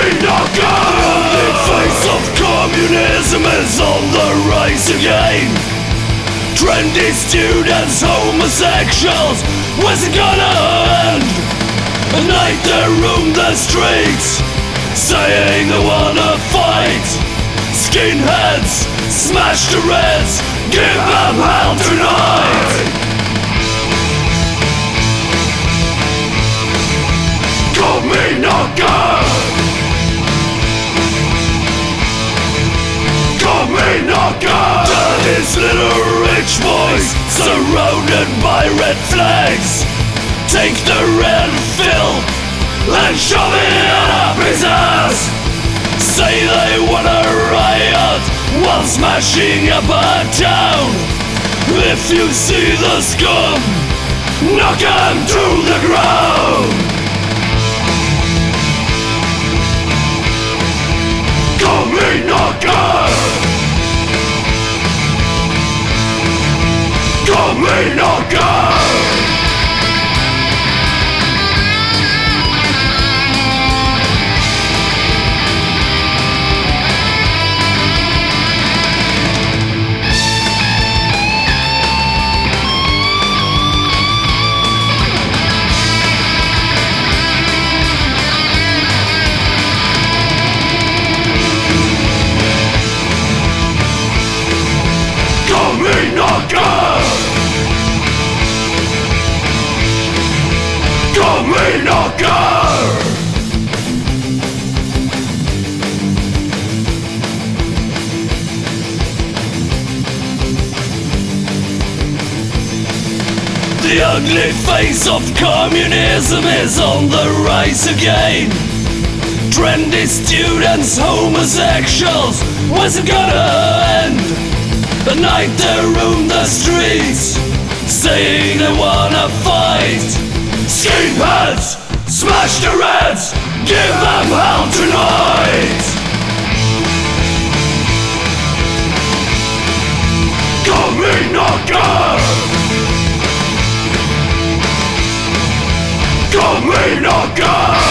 The face of communism is on the rise again Trendy students, homosexuals, where's it gonna end? At night they roam the streets, saying they wanna fight Skinheads, smash the reds, give them hell tonight Call me knocker His little rich boys surrounded by red flags. Take the red fill and shove it up his ass. Say they wanna riot while smashing up a town. If you see the scum, knock him to the ground. Call me The ugly face of communism is on the rise again. Trendy students, homosexuals, when's it gonna end? At night they roam the streets, saying they wanna fight. Skinheads, smash the reds, give them hell tonight. Knocker. show me no good